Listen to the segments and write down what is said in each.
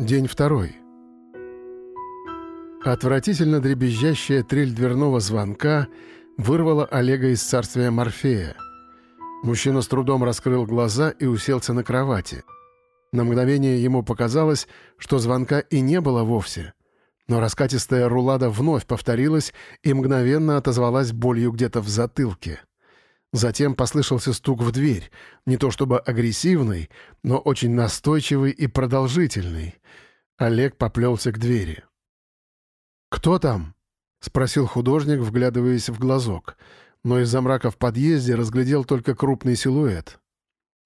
День второй. Отвратительно дребезжащая трель дверного звонка вырвала Олега из царствия Морфея. Мужчина с трудом раскрыл глаза и уселся на кровати. На мгновение ему показалось, что звонка и не было вовсе. Но раскатистая рулада вновь повторилась и мгновенно отозвалась болью где-то в затылке. Затем послышался стук в дверь, не то чтобы агрессивный, но очень настойчивый и продолжительный. Олег поплелся к двери. «Кто там?» — спросил художник, вглядываясь в глазок, но из-за мрака в подъезде разглядел только крупный силуэт.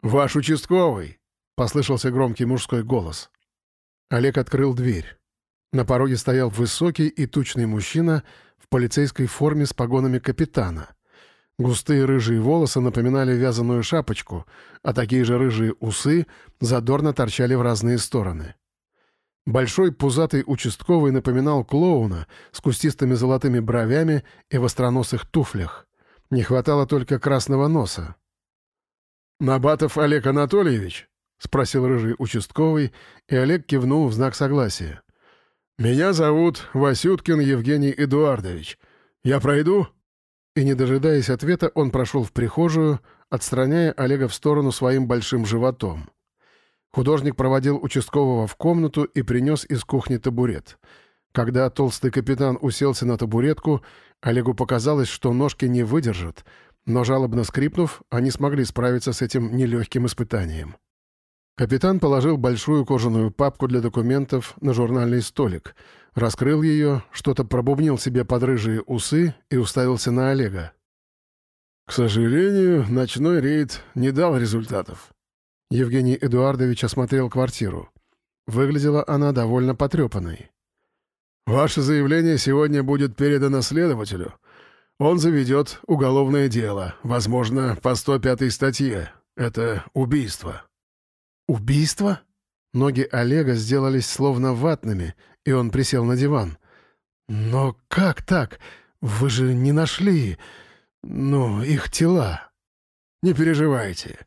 «Ваш участковый!» — послышался громкий мужской голос. Олег открыл дверь. На пороге стоял высокий и тучный мужчина в полицейской форме с погонами капитана — Густые рыжие волосы напоминали вязаную шапочку, а такие же рыжие усы задорно торчали в разные стороны. Большой пузатый участковый напоминал клоуна с кустистыми золотыми бровями и в остроносых туфлях. Не хватало только красного носа. «Набатов Олег Анатольевич?» — спросил рыжий участковый, и Олег кивнул в знак согласия. «Меня зовут Васюткин Евгений Эдуардович. Я пройду?» И, не дожидаясь ответа, он прошел в прихожую, отстраняя Олега в сторону своим большим животом. Художник проводил участкового в комнату и принес из кухни табурет. Когда толстый капитан уселся на табуретку, Олегу показалось, что ножки не выдержат, но, жалобно скрипнув, они смогли справиться с этим нелегким испытанием. Капитан положил большую кожаную папку для документов на журнальный столик — Раскрыл ее, что-то пробубнил себе под рыжие усы и уставился на Олега. «К сожалению, ночной рейд не дал результатов». Евгений Эдуардович осмотрел квартиру. Выглядела она довольно потрепанной. «Ваше заявление сегодня будет передано следователю. Он заведет уголовное дело, возможно, по 105 статье. Это убийство». «Убийство?» Ноги Олега сделались словно ватными, и он присел на диван. «Но как так? Вы же не нашли... ну, их тела?» «Не переживайте.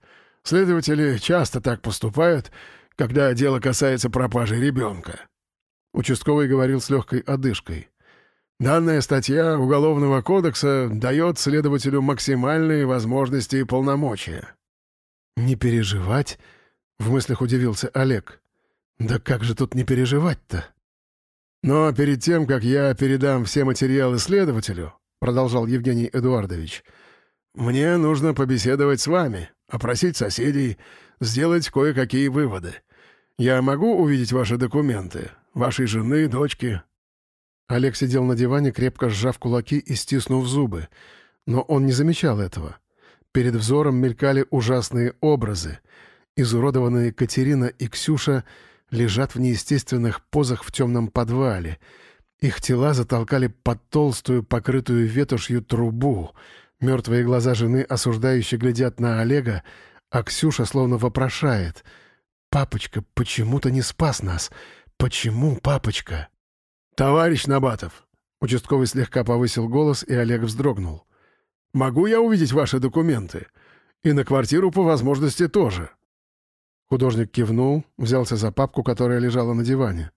Следователи часто так поступают, когда дело касается пропажи ребенка». Участковый говорил с легкой одышкой. «Данная статья Уголовного кодекса дает следователю максимальные возможности и полномочия». «Не переживать?» — в мыслях удивился Олег. «Да как же тут не переживать-то?» «Но перед тем, как я передам все материалы следователю», — продолжал Евгений Эдуардович, «мне нужно побеседовать с вами, опросить соседей, сделать кое-какие выводы. Я могу увидеть ваши документы, вашей жены, дочки?» Олег сидел на диване, крепко сжав кулаки и стиснув зубы, но он не замечал этого. Перед взором мелькали ужасные образы. Изуродованные Катерина и Ксюша — лежат в неестественных позах в темном подвале. Их тела затолкали под толстую, покрытую ветошью трубу. Мертвые глаза жены осуждающе глядят на Олега, а Ксюша словно вопрошает. «Папочка почему-то не спас нас. Почему, папочка?» «Товарищ Набатов!» Участковый слегка повысил голос, и Олег вздрогнул. «Могу я увидеть ваши документы? И на квартиру по возможности тоже». Художник кивнул, взялся за папку, которая лежала на диване.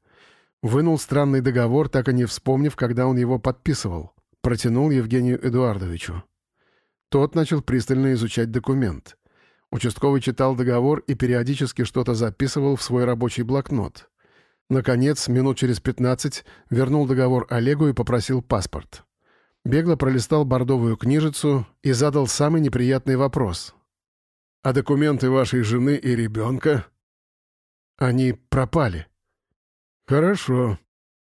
Вынул странный договор, так и не вспомнив, когда он его подписывал. Протянул Евгению Эдуардовичу. Тот начал пристально изучать документ. Участковый читал договор и периодически что-то записывал в свой рабочий блокнот. Наконец, минут через пятнадцать, вернул договор Олегу и попросил паспорт. Бегло пролистал бордовую книжицу и задал самый неприятный вопрос. А документы вашей жены и ребенка? Они пропали. Хорошо.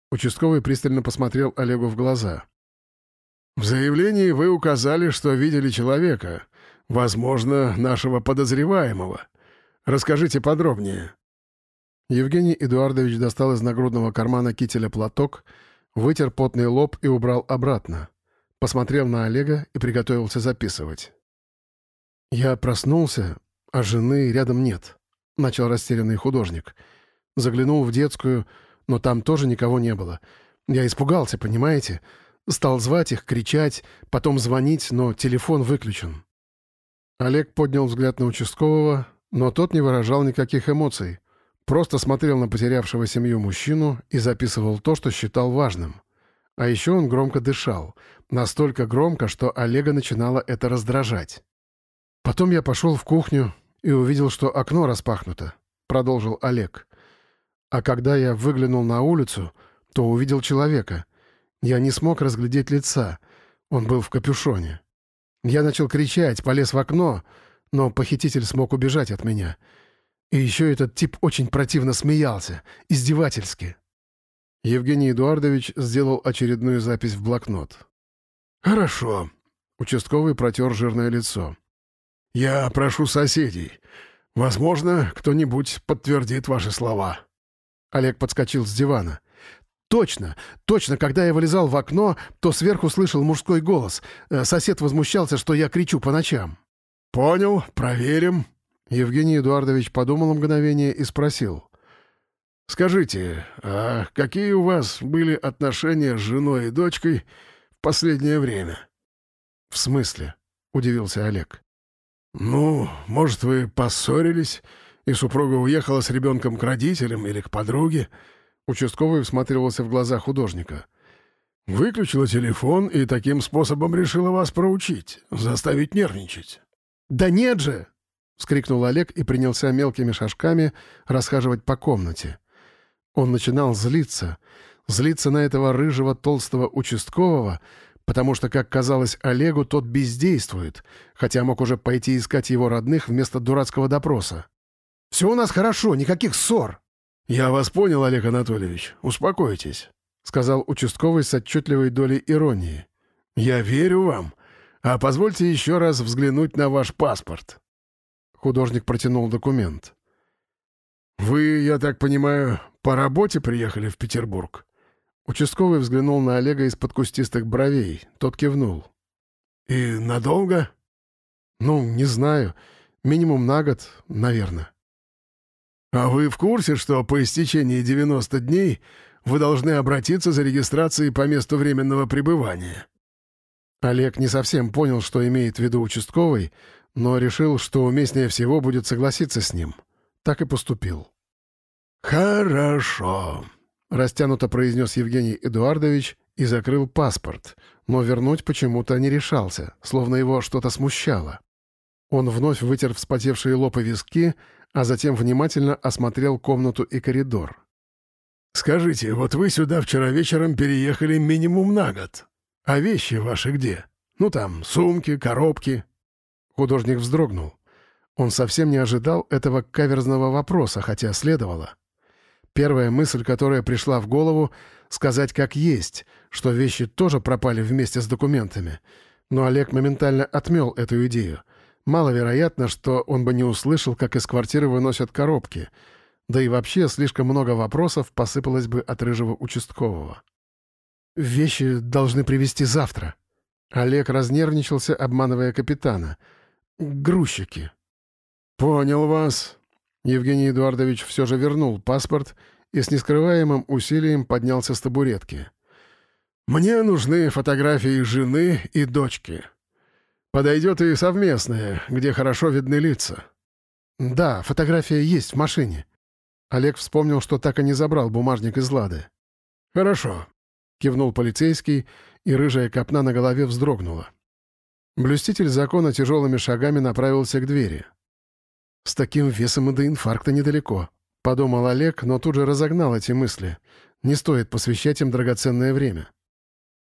Участковый пристально посмотрел Олегу в глаза. В заявлении вы указали, что видели человека, возможно, нашего подозреваемого. Расскажите подробнее. Евгений Эдуардович достал из нагрудного кармана кителя платок, вытер потный лоб и убрал обратно. Посмотрел на Олега и приготовился записывать. «Я проснулся, а жены рядом нет», — начал растерянный художник. Заглянул в детскую, но там тоже никого не было. Я испугался, понимаете? Стал звать их, кричать, потом звонить, но телефон выключен. Олег поднял взгляд на участкового, но тот не выражал никаких эмоций. Просто смотрел на потерявшего семью мужчину и записывал то, что считал важным. А еще он громко дышал. Настолько громко, что Олега начинало это раздражать. Потом я пошел в кухню и увидел, что окно распахнуто, продолжил Олег. А когда я выглянул на улицу, то увидел человека. Я не смог разглядеть лица. Он был в капюшоне. Я начал кричать, полез в окно, но похититель смог убежать от меня. И еще этот тип очень противно смеялся, издевательски. Евгений Эдуардович сделал очередную запись в блокнот. «Хорошо», — участковый протер жирное лицо. «Я прошу соседей. Возможно, кто-нибудь подтвердит ваши слова». Олег подскочил с дивана. «Точно! Точно! Когда я вылезал в окно, то сверху слышал мужской голос. Э, сосед возмущался, что я кричу по ночам». «Понял. Проверим». Евгений Эдуардович подумал мгновение и спросил. «Скажите, а какие у вас были отношения с женой и дочкой в последнее время?» «В смысле?» — удивился Олег. «Ну, может, вы поссорились, и супруга уехала с ребенком к родителям или к подруге?» Участковый всматривался в глаза художника. «Выключила телефон и таким способом решила вас проучить, заставить нервничать». «Да нет же!» — вскрикнул Олег и принялся мелкими шажками расхаживать по комнате. Он начинал злиться, злиться на этого рыжего толстого участкового, потому что, как казалось Олегу, тот бездействует, хотя мог уже пойти искать его родных вместо дурацкого допроса. «Все у нас хорошо, никаких ссор!» «Я вас понял, Олег Анатольевич, успокойтесь», — сказал участковый с отчетливой долей иронии. «Я верю вам. А позвольте еще раз взглянуть на ваш паспорт». Художник протянул документ. «Вы, я так понимаю, по работе приехали в Петербург?» Участковый взглянул на Олега из-под кустистых бровей. Тот кивнул. «И надолго?» «Ну, не знаю. Минимум на год, наверное». «А вы в курсе, что по истечении 90 дней вы должны обратиться за регистрацией по месту временного пребывания?» Олег не совсем понял, что имеет в виду участковый, но решил, что уместнее всего будет согласиться с ним. Так и поступил. «Хорошо», — растянуто произнес Евгений Эдуардович и закрыл паспорт, но вернуть почему-то не решался, словно его что-то смущало. Он вновь вытер вспотевшие лоб и виски, а затем внимательно осмотрел комнату и коридор. «Скажите, вот вы сюда вчера вечером переехали минимум на год. А вещи ваши где? Ну там, сумки, коробки». Художник вздрогнул. Он совсем не ожидал этого каверзного вопроса, хотя следовало. Первая мысль, которая пришла в голову, сказать как есть, что вещи тоже пропали вместе с документами. Но Олег моментально отмел эту идею. Маловероятно, что он бы не услышал, как из квартиры выносят коробки. Да и вообще слишком много вопросов посыпалось бы от рыжего участкового. «Вещи должны привезти завтра». Олег разнервничался, обманывая капитана — грузчики». «Понял вас». Евгений Эдуардович все же вернул паспорт и с нескрываемым усилием поднялся с табуретки. «Мне нужны фотографии жены и дочки. Подойдет и совместные, где хорошо видны лица». «Да, фотография есть в машине». Олег вспомнил, что так и не забрал бумажник из Лады. «Хорошо», — кивнул полицейский, и рыжая копна на голове вздрогнула. Блюститель закона тяжелыми шагами направился к двери. «С таким весом и до инфаркта недалеко», — подумал Олег, но тут же разогнал эти мысли. Не стоит посвящать им драгоценное время.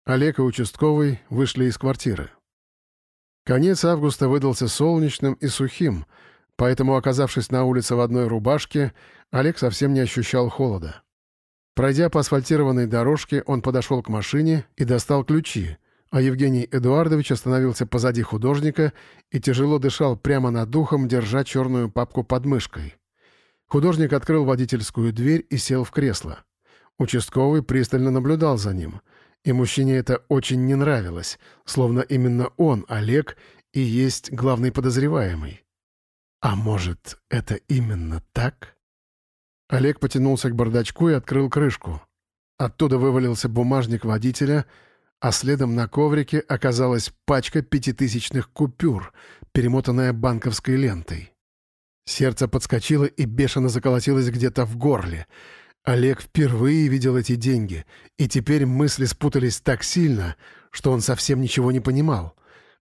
Олег и участковый вышли из квартиры. Конец августа выдался солнечным и сухим, поэтому, оказавшись на улице в одной рубашке, Олег совсем не ощущал холода. Пройдя по асфальтированной дорожке, он подошел к машине и достал ключи — а Евгений Эдуардович остановился позади художника и тяжело дышал прямо над духом, держа черную папку под мышкой. Художник открыл водительскую дверь и сел в кресло. Участковый пристально наблюдал за ним, и мужчине это очень не нравилось, словно именно он, Олег, и есть главный подозреваемый. А может, это именно так? Олег потянулся к бардачку и открыл крышку. Оттуда вывалился бумажник водителя — а следом на коврике оказалась пачка пятитысячных купюр, перемотанная банковской лентой. Сердце подскочило и бешено заколотилось где-то в горле. Олег впервые видел эти деньги, и теперь мысли спутались так сильно, что он совсем ничего не понимал.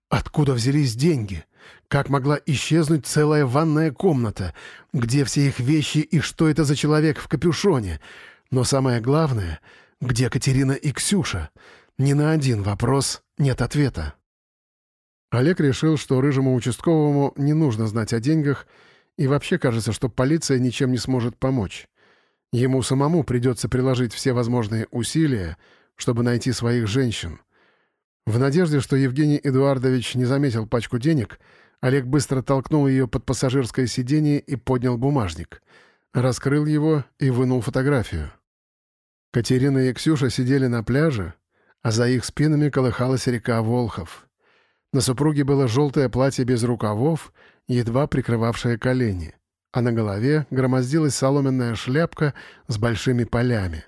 Откуда взялись деньги? Как могла исчезнуть целая ванная комната? Где все их вещи и что это за человек в капюшоне? Но самое главное, где Катерина и Ксюша? Ни на один вопрос нет ответа. Олег решил, что рыжему участковому не нужно знать о деньгах, и вообще кажется, что полиция ничем не сможет помочь. Ему самому придется приложить все возможные усилия, чтобы найти своих женщин. В надежде, что Евгений Эдуардович не заметил пачку денег, Олег быстро толкнул ее под пассажирское сиденье и поднял бумажник. Раскрыл его и вынул фотографию. Катерина и Ксюша сидели на пляже, а за их спинами колыхалась река Волхов. На супруге было желтое платье без рукавов, едва прикрывавшее колени, а на голове громоздилась соломенная шляпка с большими полями.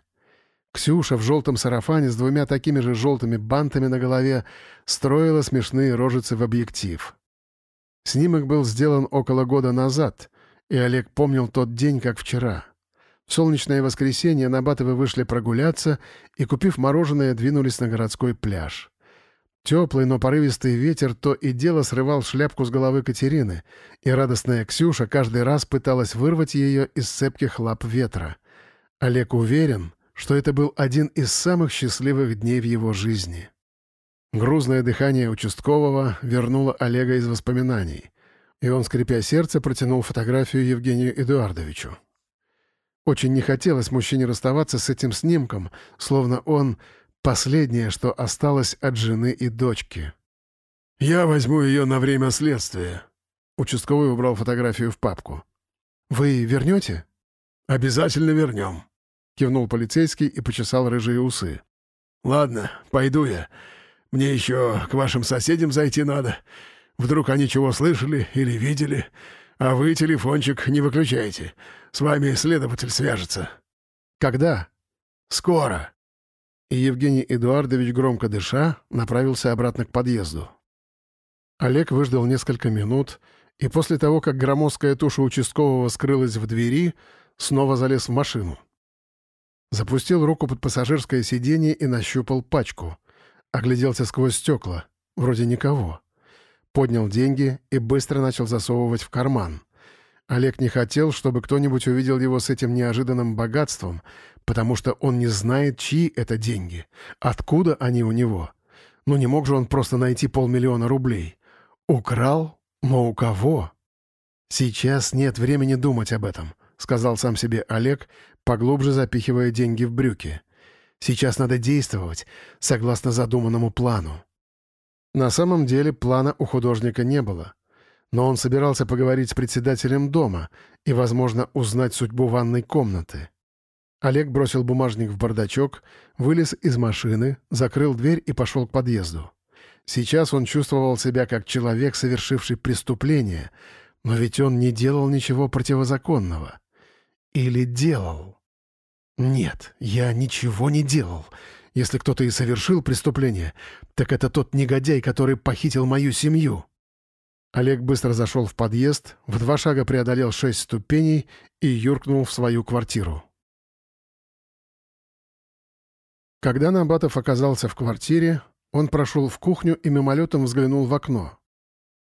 Ксюша в желтом сарафане с двумя такими же желтыми бантами на голове строила смешные рожицы в объектив. Снимок был сделан около года назад, и Олег помнил тот день, как вчера — солнечное воскресенье Набатовы вышли прогуляться и, купив мороженое, двинулись на городской пляж. Теплый, но порывистый ветер то и дело срывал шляпку с головы Катерины, и радостная Ксюша каждый раз пыталась вырвать ее из цепких лап ветра. Олег уверен, что это был один из самых счастливых дней в его жизни. Грузное дыхание участкового вернуло Олега из воспоминаний, и он, скрипя сердце, протянул фотографию Евгению Эдуардовичу. Очень не хотелось мужчине расставаться с этим снимком, словно он — последнее, что осталось от жены и дочки. «Я возьму ее на время следствия». Участковый убрал фотографию в папку. «Вы вернете?» «Обязательно вернем», — кивнул полицейский и почесал рыжие усы. «Ладно, пойду я. Мне еще к вашим соседям зайти надо. Вдруг они чего слышали или видели. А вы телефончик не выключайте. С вами следователь свяжется». «Когда?» «Скоро». И Евгений Эдуардович, громко дыша, направился обратно к подъезду. Олег выждал несколько минут, и после того, как громоздкая туша участкового скрылась в двери, снова залез в машину. Запустил руку под пассажирское сиденье и нащупал пачку. Огляделся сквозь стекла. Вроде никого поднял деньги и быстро начал засовывать в карман. Олег не хотел, чтобы кто-нибудь увидел его с этим неожиданным богатством, потому что он не знает, чьи это деньги, откуда они у него. Ну не мог же он просто найти полмиллиона рублей. Украл? Но у кого? Сейчас нет времени думать об этом, сказал сам себе Олег, поглубже запихивая деньги в брюки. Сейчас надо действовать согласно задуманному плану. На самом деле плана у художника не было. Но он собирался поговорить с председателем дома и, возможно, узнать судьбу ванной комнаты. Олег бросил бумажник в бардачок, вылез из машины, закрыл дверь и пошел к подъезду. Сейчас он чувствовал себя как человек, совершивший преступление, но ведь он не делал ничего противозаконного. Или делал? Нет, я ничего не делал. Если кто-то и совершил преступление, так это тот негодяй, который похитил мою семью». Олег быстро зашел в подъезд, в два шага преодолел шесть ступеней и юркнул в свою квартиру. Когда Набатов оказался в квартире, он прошел в кухню и мимолетом взглянул в окно.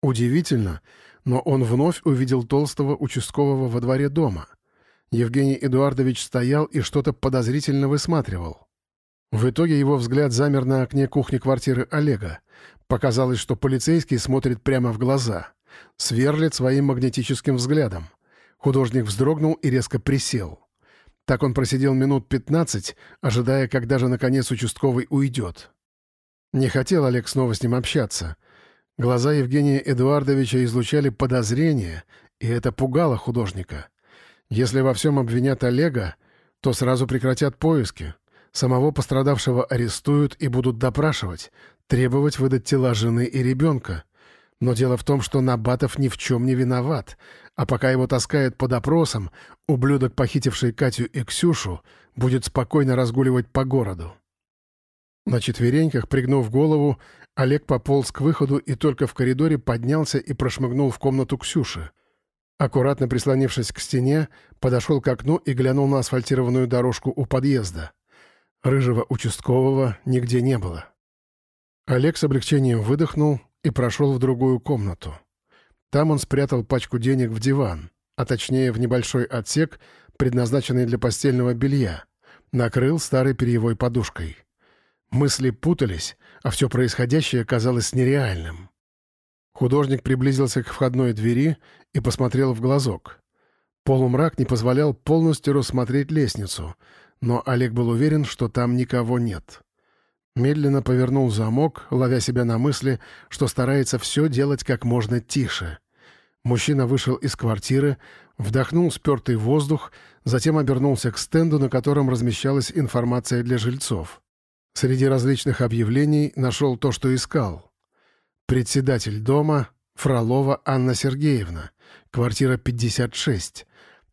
Удивительно, но он вновь увидел толстого участкового во дворе дома. Евгений Эдуардович стоял и что-то подозрительно высматривал. В итоге его взгляд замер на окне кухни квартиры Олега. Показалось, что полицейский смотрит прямо в глаза. Сверлит своим магнетическим взглядом. Художник вздрогнул и резко присел. Так он просидел минут пятнадцать, ожидая, когда же, наконец, участковый уйдет. Не хотел Олег снова с ним общаться. Глаза Евгения Эдуардовича излучали подозрение, и это пугало художника. Если во всем обвинят Олега, то сразу прекратят поиски. Самого пострадавшего арестуют и будут допрашивать, требовать выдать тела жены и ребенка. Но дело в том, что Набатов ни в чем не виноват, а пока его таскают по допросам, ублюдок, похитивший Катю и Ксюшу, будет спокойно разгуливать по городу. На четвереньках, пригнув голову, Олег пополз к выходу и только в коридоре поднялся и прошмыгнул в комнату Ксюши. Аккуратно прислонившись к стене, подошел к окну и глянул на асфальтированную дорожку у подъезда. Рыжего участкового нигде не было. Олег с облегчением выдохнул и прошел в другую комнату. Там он спрятал пачку денег в диван, а точнее в небольшой отсек, предназначенный для постельного белья, накрыл старой перьевой подушкой. Мысли путались, а все происходящее казалось нереальным. Художник приблизился к входной двери и посмотрел в глазок. Полумрак не позволял полностью рассмотреть лестницу, но Олег был уверен, что там никого нет. Медленно повернул замок, ловя себя на мысли, что старается все делать как можно тише. Мужчина вышел из квартиры, вдохнул спертый воздух, затем обернулся к стенду, на котором размещалась информация для жильцов. Среди различных объявлений нашел то, что искал. Председатель дома Фролова Анна Сергеевна, квартира 56.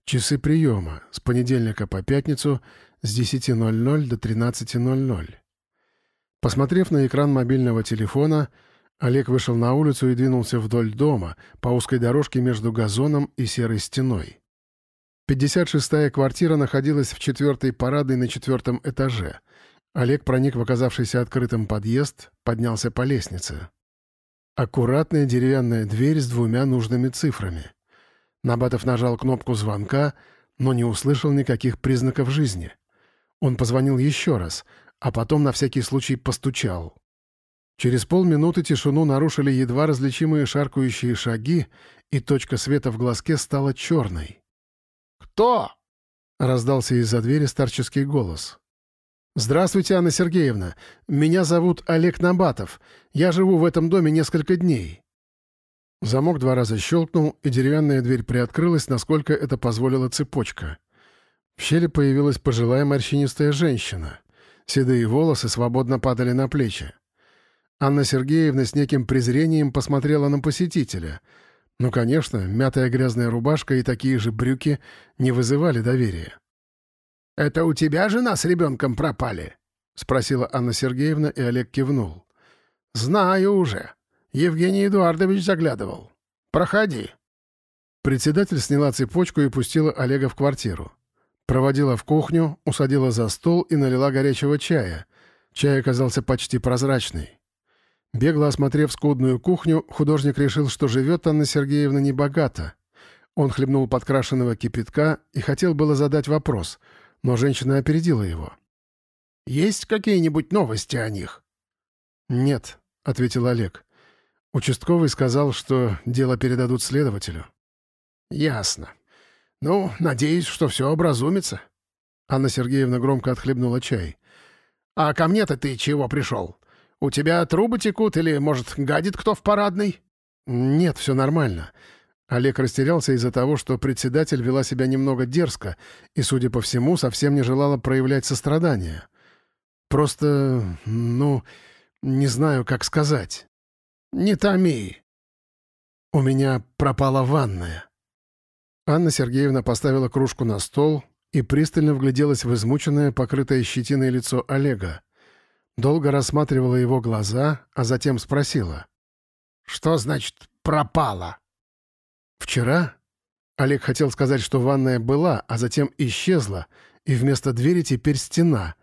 Часы приема с понедельника по пятницу с 10.00 до 13.00. Посмотрев на экран мобильного телефона, Олег вышел на улицу и двинулся вдоль дома по узкой дорожке между газоном и серой стеной. 56-я квартира находилась в четвертой парадной на четвертом этаже. Олег проник в оказавшийся открытым подъезд, поднялся по лестнице. Аккуратная деревянная дверь с двумя нужными цифрами. Набатов нажал кнопку звонка, но не услышал никаких признаков жизни. Он позвонил еще раз, а потом на всякий случай постучал. Через полминуты тишину нарушили едва различимые шаркающие шаги, и точка света в глазке стала черной. «Кто?» — раздался из-за двери старческий голос. «Здравствуйте, Анна Сергеевна. Меня зовут Олег Набатов. Я живу в этом доме несколько дней». Замок два раза щелкнул, и деревянная дверь приоткрылась, насколько это позволила цепочка. В щели появилась пожилая морщинистая женщина. Седые волосы свободно падали на плечи. Анна Сергеевна с неким презрением посмотрела на посетителя. Ну, конечно, мятая грязная рубашка и такие же брюки не вызывали доверия. «Это у тебя жена с ребенком пропали?» — спросила Анна Сергеевна, и Олег кивнул. «Знаю уже. Евгений Эдуардович заглядывал. Проходи». Председатель сняла цепочку и пустила Олега в квартиру. Проводила в кухню, усадила за стол и налила горячего чая. Чай оказался почти прозрачный. Бегло осмотрев скудную кухню, художник решил, что живет Анна Сергеевна небогато. Он хлебнул подкрашенного кипятка и хотел было задать вопрос, но женщина опередила его. «Есть какие-нибудь новости о них?» «Нет», — ответил Олег. Участковый сказал, что дело передадут следователю. «Ясно. Ну, надеюсь, что все образумится». Анна Сергеевна громко отхлебнула чай. «А ко мне-то ты чего пришел? У тебя трубы текут или, может, гадит кто в парадной?» «Нет, все нормально». Олег растерялся из-за того, что председатель вела себя немного дерзко и, судя по всему, совсем не желала проявлять сострадание. «Просто, ну, не знаю, как сказать». «Не томи». «У меня пропала ванная». Анна Сергеевна поставила кружку на стол и пристально вгляделась в измученное, покрытое щетиной лицо Олега. Долго рассматривала его глаза, а затем спросила. «Что значит «пропала»?» «Вчера?» Олег хотел сказать, что ванная была, а затем исчезла, и вместо двери теперь стена,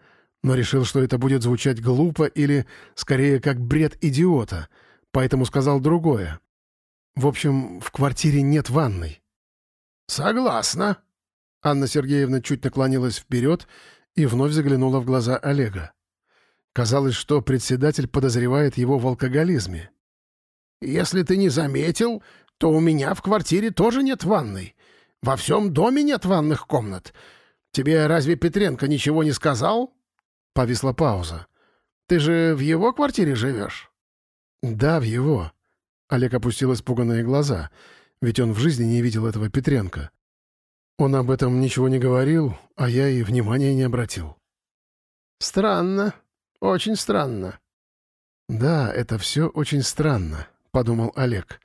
но решил, что это будет звучать глупо или, скорее, как бред идиота, поэтому сказал другое. «В общем, в квартире нет ванной». «Согласна». Анна Сергеевна чуть наклонилась вперед и вновь заглянула в глаза Олега. Казалось, что председатель подозревает его в алкоголизме. «Если ты не заметил, то у меня в квартире тоже нет ванной. Во всем доме нет ванных комнат. Тебе разве Петренко ничего не сказал?» Повисла пауза. «Ты же в его квартире живешь?» «Да, в его». Олег опустил испуганные глаза — ведь он в жизни не видел этого Петренко. Он об этом ничего не говорил, а я и внимания не обратил. «Странно, очень странно». «Да, это все очень странно», — подумал Олег.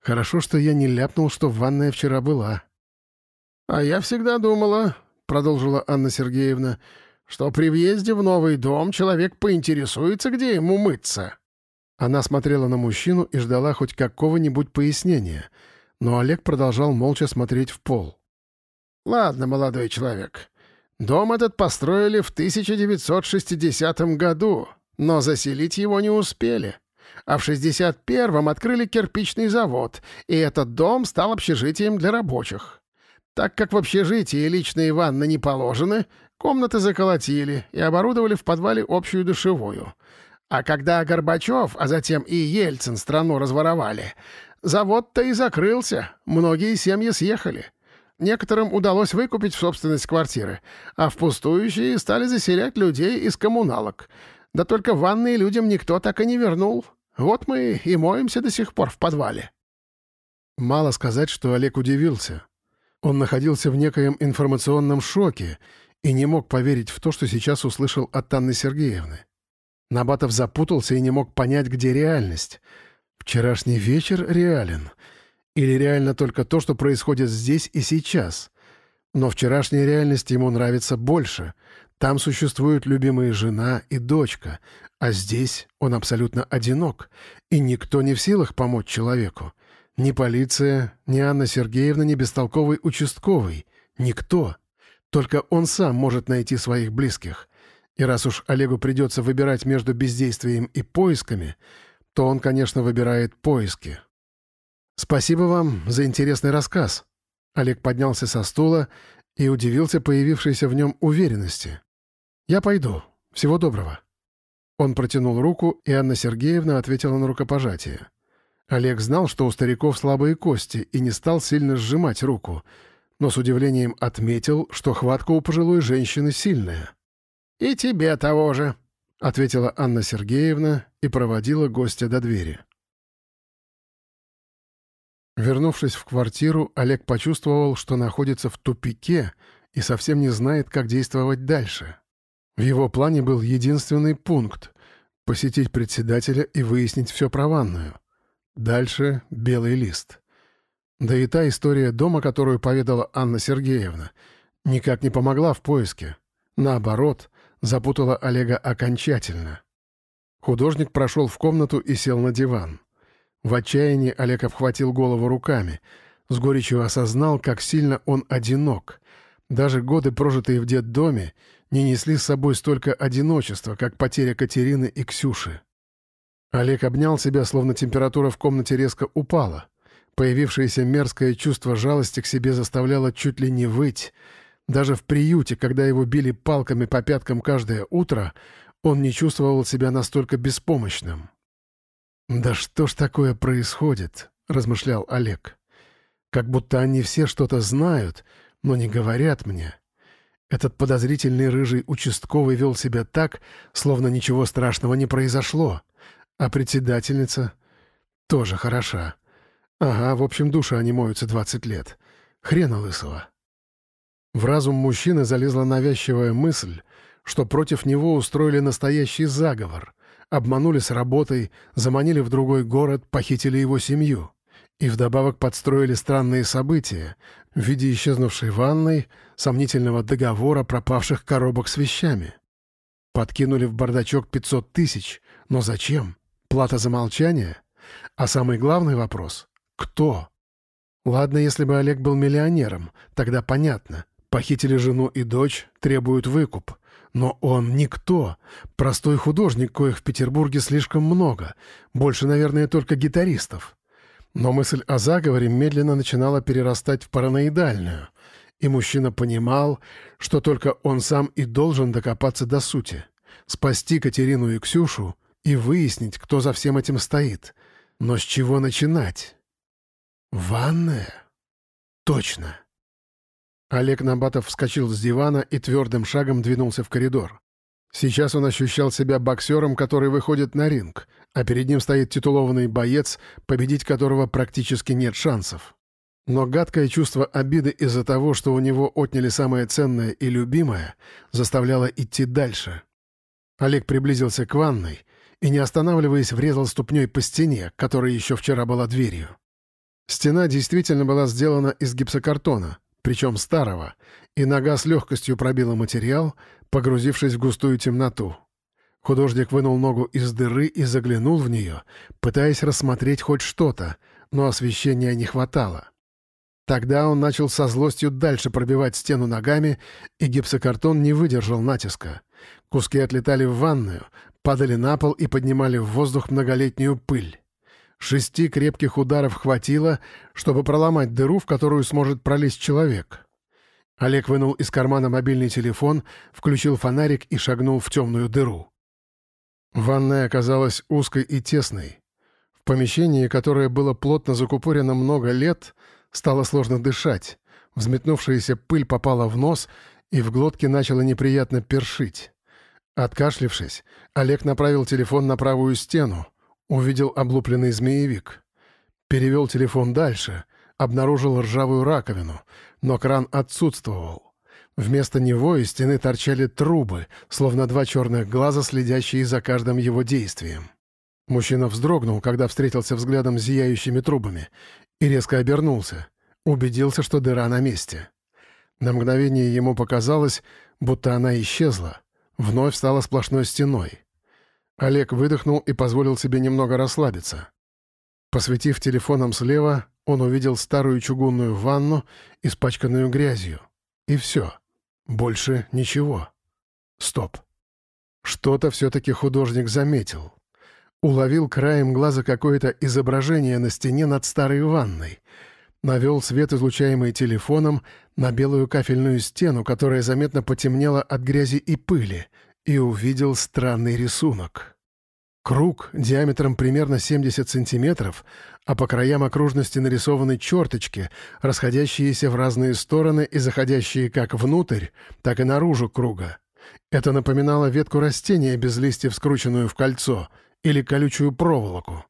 «Хорошо, что я не ляпнул, что ванная вчера была». «А я всегда думала», — продолжила Анна Сергеевна, «что при въезде в новый дом человек поинтересуется, где ему мыться». Она смотрела на мужчину и ждала хоть какого-нибудь пояснения — но Олег продолжал молча смотреть в пол. «Ладно, молодой человек. Дом этот построили в 1960 году, но заселить его не успели. А в 61-м открыли кирпичный завод, и этот дом стал общежитием для рабочих. Так как в общежитии личные ванны не положены, комнаты заколотили и оборудовали в подвале общую душевую. А когда Горбачев, а затем и Ельцин страну разворовали, завод-то и закрылся, многие семьи съехали. Некоторым удалось выкупить в собственность квартиры, а в пустующие стали заселять людей из коммуналок. Да только ванные людям никто так и не вернул. Вот мы и моемся до сих пор в подвале. Мало сказать, что Олег удивился. Он находился в некоем информационном шоке и не мог поверить в то, что сейчас услышал от Анны Сергеевны. Набатов запутался и не мог понять, где реальность. Вчерашний вечер реален. Или реально только то, что происходит здесь и сейчас. Но вчерашняя реальность ему нравится больше. Там существуют любимые жена и дочка, а здесь он абсолютно одинок, и никто не в силах помочь человеку. Ни полиция, ни Анна Сергеевна, ни бестолковый участковый. Никто. Только он сам может найти своих близких. И раз уж Олегу придется выбирать между бездействием и поисками, то он, конечно, выбирает поиски. «Спасибо вам за интересный рассказ». Олег поднялся со стула и удивился появившейся в нем уверенности. «Я пойду. Всего доброго». Он протянул руку, и Анна Сергеевна ответила на рукопожатие. Олег знал, что у стариков слабые кости, и не стал сильно сжимать руку, но с удивлением отметил, что хватка у пожилой женщины сильная. «И тебе того же», — ответила Анна Сергеевна и проводила гостя до двери. Вернувшись в квартиру, Олег почувствовал, что находится в тупике и совсем не знает, как действовать дальше. В его плане был единственный пункт — посетить председателя и выяснить все про ванную. Дальше белый лист. Да и та история дома, которую поведала Анна Сергеевна, никак не помогла в поиске. Наоборот, запутала Олега окончательно. Художник прошел в комнату и сел на диван. В отчаянии Олег обхватил голову руками. С горечью осознал, как сильно он одинок. Даже годы, прожитые в детдоме, не несли с собой столько одиночества, как потеря Катерины и Ксюши. Олег обнял себя, словно температура в комнате резко упала. Появившееся мерзкое чувство жалости к себе заставляло чуть ли не выть. Даже в приюте, когда его били палками по пяткам каждое утро, он не чувствовал себя настолько беспомощным. «Да что ж такое происходит?» — размышлял Олег. «Как будто они все что-то знают, но не говорят мне». Этот подозрительный рыжий участковый вел себя так, словно ничего страшного не произошло. А председательница тоже хороша. Ага, в общем, души они моются 20 лет. Хрена лысого. В разум мужчины залезла навязчивая мысль, что против него устроили настоящий заговор. Обманули с работой, заманили в другой город, похитили его семью. И вдобавок подстроили странные события в виде исчезнувшей ванной, сомнительного договора пропавших коробок с вещами. Подкинули в бардачок 500 тысяч. Но зачем? Плата за молчание? А самый главный вопрос — кто? Ладно, если бы Олег был миллионером, тогда понятно. Похитили жену и дочь, требуют выкуп. Но он никто. Простой художник, коих в Петербурге слишком много. Больше, наверное, только гитаристов. Но мысль о заговоре медленно начинала перерастать в параноидальную. И мужчина понимал, что только он сам и должен докопаться до сути. Спасти Катерину и Ксюшу и выяснить, кто за всем этим стоит. Но с чего начинать? Ванная? Точно. Олег Набатов вскочил с дивана и твердым шагом двинулся в коридор. Сейчас он ощущал себя боксером, который выходит на ринг, а перед ним стоит титулованный боец, победить которого практически нет шансов. Но гадкое чувство обиды из-за того, что у него отняли самое ценное и любимое, заставляло идти дальше. Олег приблизился к ванной и, не останавливаясь, врезал ступней по стене, которая еще вчера была дверью. Стена действительно была сделана из гипсокартона, причем старого, и нога с легкостью пробила материал, погрузившись в густую темноту. Художник вынул ногу из дыры и заглянул в нее, пытаясь рассмотреть хоть что-то, но освещения не хватало. Тогда он начал со злостью дальше пробивать стену ногами, и гипсокартон не выдержал натиска. Куски отлетали в ванную, падали на пол и поднимали в воздух многолетнюю пыль. Шести крепких ударов хватило, чтобы проломать дыру, в которую сможет пролезть человек. Олег вынул из кармана мобильный телефон, включил фонарик и шагнул в темную дыру. Ванная оказалась узкой и тесной. В помещении, которое было плотно закупорено много лет, стало сложно дышать. Взметнувшаяся пыль попала в нос, и в глотке начало неприятно першить. Откашлившись, Олег направил телефон на правую стену, увидел облупленный змеевик. Перевел телефон дальше, обнаружил ржавую раковину, но кран отсутствовал. Вместо него из стены торчали трубы, словно два черных глаза, следящие за каждым его действием. Мужчина вздрогнул, когда встретился взглядом с зияющими трубами, и резко обернулся. Убедился, что дыра на месте. На мгновение ему показалось, будто она исчезла. Вновь стала сплошной стеной. Олег выдохнул и позволил себе немного расслабиться. Посветив телефоном слева, он увидел старую чугунную ванну, испачканную грязью. И все. Больше ничего. Стоп. Что-то все-таки художник заметил. Уловил краем глаза какое-то изображение на стене над старой ванной. Навел свет, излучаемый телефоном, на белую кафельную стену, которая заметно потемнела от грязи и пыли, и увидел странный рисунок. Круг диаметром примерно 70 сантиметров, а по краям окружности нарисованы черточки, расходящиеся в разные стороны и заходящие как внутрь, так и наружу круга. Это напоминало ветку растения без листьев, скрученную в кольцо, или колючую проволоку.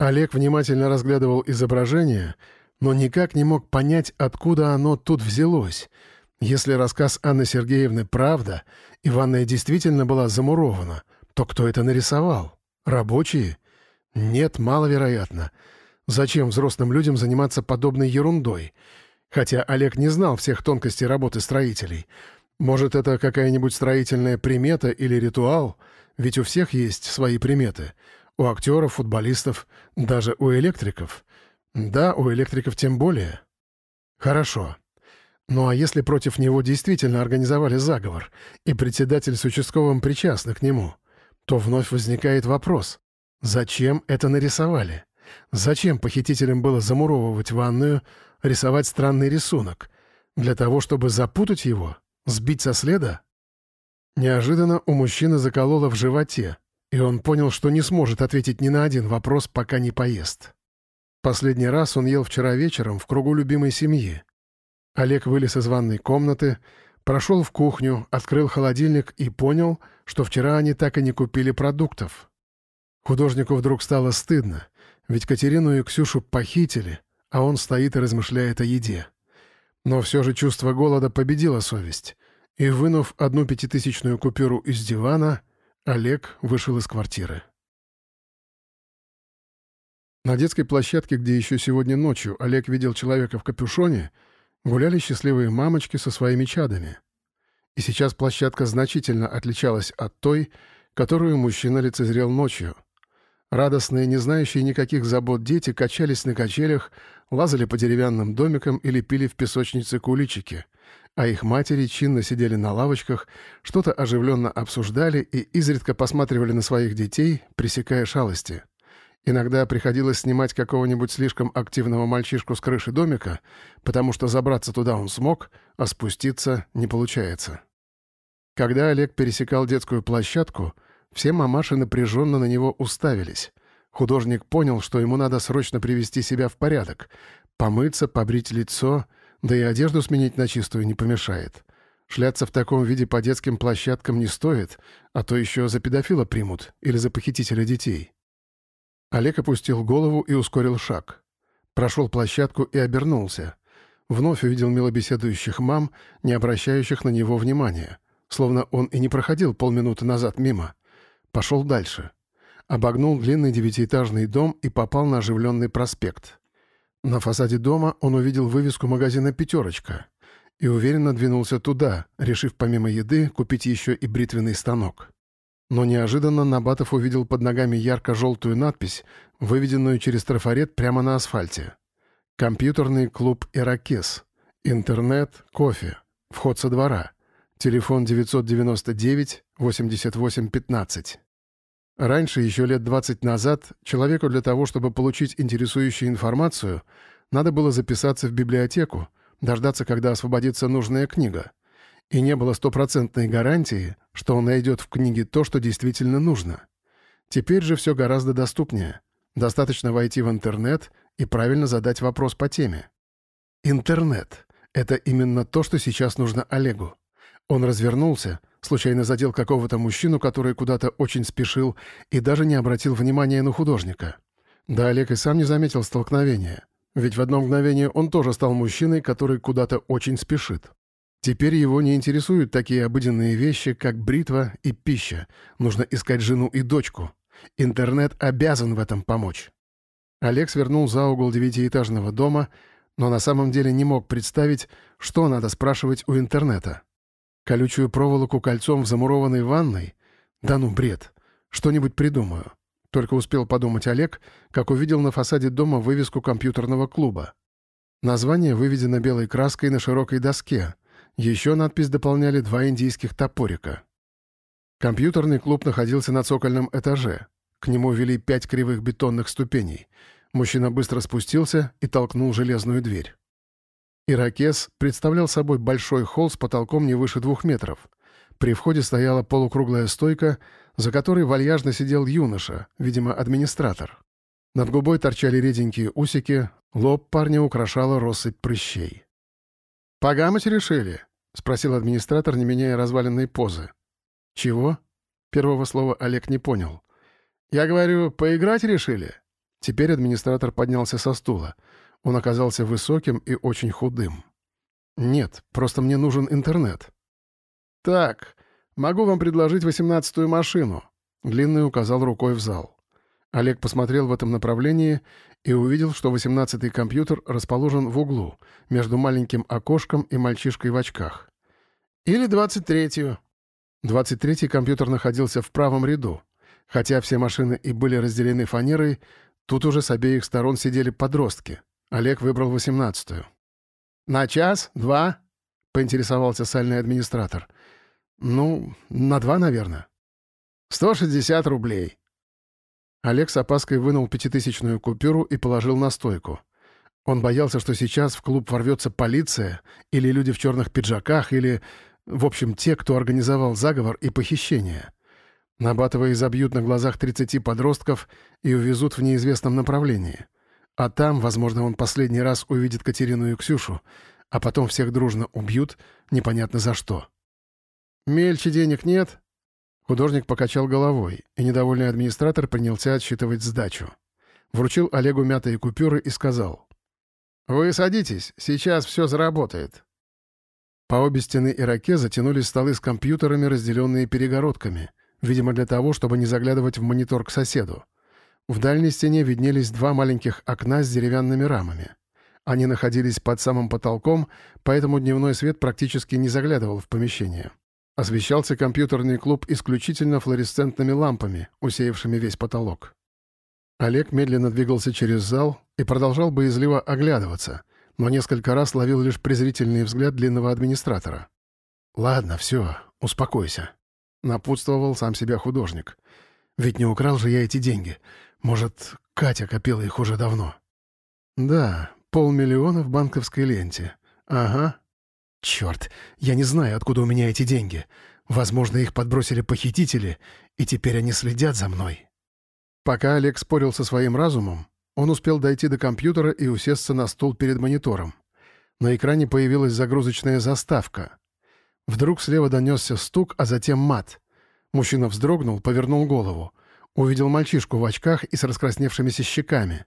Олег внимательно разглядывал изображение, но никак не мог понять, откуда оно тут взялось. Если рассказ Анны Сергеевны правда, и ванная действительно была замурована — то кто это нарисовал? Рабочие? Нет, маловероятно. Зачем взрослым людям заниматься подобной ерундой? Хотя Олег не знал всех тонкостей работы строителей. Может, это какая-нибудь строительная примета или ритуал? Ведь у всех есть свои приметы. У актеров, футболистов, даже у электриков. Да, у электриков тем более. Хорошо. Ну а если против него действительно организовали заговор, и председатель с участковым причастны к нему? То вновь возникает вопрос, зачем это нарисовали? Зачем похитителям было замуровывать ванную, рисовать странный рисунок? Для того, чтобы запутать его? Сбить со следа? Неожиданно у мужчины закололо в животе, и он понял, что не сможет ответить ни на один вопрос, пока не поест. Последний раз он ел вчера вечером в кругу любимой семьи. Олег вылез из ванной комнаты, Прошел в кухню, открыл холодильник и понял, что вчера они так и не купили продуктов. Художнику вдруг стало стыдно, ведь Катерину и Ксюшу похитили, а он стоит и размышляет о еде. Но все же чувство голода победило совесть, и, вынув одну пятитысячную купюру из дивана, Олег вышел из квартиры. На детской площадке, где еще сегодня ночью Олег видел человека в капюшоне, гуляли счастливые мамочки со своими чадами. И сейчас площадка значительно отличалась от той, которую мужчина лицезрел ночью. Радостные, не знающие никаких забот дети качались на качелях, лазали по деревянным домикам или пили в песочнице куличики, а их матери чинно сидели на лавочках, что-то оживленно обсуждали и изредка посматривали на своих детей, пресекая шалости. Иногда приходилось снимать какого-нибудь слишком активного мальчишку с крыши домика, потому что забраться туда он смог, а спуститься не получается. Когда Олег пересекал детскую площадку, все мамаши напряженно на него уставились. Художник понял, что ему надо срочно привести себя в порядок, помыться, побрить лицо, да и одежду сменить на чистую не помешает. Шляться в таком виде по детским площадкам не стоит, а то еще за педофила примут или за похитителя детей. Олег опустил голову и ускорил шаг. Прошел площадку и обернулся. Вновь увидел милобеседующих мам, не обращающих на него внимания. Словно он и не проходил полминуты назад мимо. Пошел дальше. Обогнул длинный девятиэтажный дом и попал на оживленный проспект. На фасаде дома он увидел вывеску магазина «Пятерочка» и уверенно двинулся туда, решив помимо еды купить еще и бритвенный станок. Но неожиданно Набатов увидел под ногами ярко-желтую надпись, выведенную через трафарет прямо на асфальте. «Компьютерный клуб «Иракес». Интернет, кофе. Вход со двора. Телефон 999-88-15». Раньше, еще лет 20 назад, человеку для того, чтобы получить интересующую информацию, надо было записаться в библиотеку, дождаться, когда освободится нужная книга. И не было стопроцентной гарантии, что он найдет в книге то, что действительно нужно. Теперь же все гораздо доступнее. Достаточно войти в интернет и правильно задать вопрос по теме. Интернет — это именно то, что сейчас нужно Олегу. Он развернулся, случайно задел какого-то мужчину, который куда-то очень спешил, и даже не обратил внимания на художника. Да Олег и сам не заметил столкновения. Ведь в одно мгновение он тоже стал мужчиной, который куда-то очень спешит. Теперь его не интересуют такие обыденные вещи, как бритва и пища. Нужно искать жену и дочку. Интернет обязан в этом помочь. Олег свернул за угол девятиэтажного дома, но на самом деле не мог представить, что надо спрашивать у интернета. Колючую проволоку кольцом в замурованной ванной? Да ну, бред. Что-нибудь придумаю. Только успел подумать Олег, как увидел на фасаде дома вывеску компьютерного клуба. Название выведено белой краской на широкой доске. Еще надпись дополняли два индийских топорика. Компьютерный клуб находился на цокольном этаже. К нему вели пять кривых бетонных ступеней. Мужчина быстро спустился и толкнул железную дверь. Иракес представлял собой большой холл с потолком не выше двух метров. При входе стояла полукруглая стойка, за которой вальяжно сидел юноша, видимо, администратор. Над губой торчали реденькие усики, лоб парня украшала россыпь прыщей. «Погамать решили?» — спросил администратор, не меняя разваленной позы. «Чего?» — первого слова Олег не понял. «Я говорю, поиграть решили?» Теперь администратор поднялся со стула. Он оказался высоким и очень худым. «Нет, просто мне нужен интернет». «Так, могу вам предложить восемнадцатую машину», — Длинный указал рукой в зал. Олег посмотрел в этом направлении и увидел, что восемнадцатый компьютер расположен в углу, между маленьким окошком и мальчишкой в очках. «Или двадцать третью». Двадцать третий компьютер находился в правом ряду. Хотя все машины и были разделены фанерой, тут уже с обеих сторон сидели подростки. Олег выбрал восемнадцатую. «На час? Два?» — поинтересовался сальный администратор. «Ну, на два, наверное». «Сто шестьдесят рублей». Олег с опаской вынул пятитысячную купюру и положил на стойку. Он боялся, что сейчас в клуб ворвется полиция, или люди в черных пиджаках, или, в общем, те, кто организовал заговор и похищение. Набатова изобьют на глазах 30 подростков и увезут в неизвестном направлении. А там, возможно, он последний раз увидит Катерину и Ксюшу, а потом всех дружно убьют, непонятно за что. «Мельче денег нет?» Художник покачал головой, и недовольный администратор принялся отсчитывать сдачу. Вручил Олегу мятые купюры и сказал. «Вы садитесь, сейчас все заработает». По обе стены ирокеза тянулись столы с компьютерами, разделенные перегородками, видимо, для того, чтобы не заглядывать в монитор к соседу. В дальней стене виднелись два маленьких окна с деревянными рамами. Они находились под самым потолком, поэтому дневной свет практически не заглядывал в помещение. Освещался компьютерный клуб исключительно флуоресцентными лампами, усеявшими весь потолок. Олег медленно двигался через зал и продолжал боязливо оглядываться, но несколько раз ловил лишь презрительный взгляд длинного администратора. «Ладно, все, успокойся», — напутствовал сам себя художник. «Ведь не украл же я эти деньги. Может, Катя копила их уже давно? Да, полмиллиона в банковской ленте. Ага. Черт, я не знаю, откуда у меня эти деньги. Возможно, их подбросили похитители, и теперь они следят за мной. Пока Олег спорил со своим разумом, он успел дойти до компьютера и усесться на стул перед монитором. На экране появилась загрузочная заставка. Вдруг слева донесся стук, а затем мат. Мужчина вздрогнул, повернул голову — Увидел мальчишку в очках и с раскрасневшимися щеками.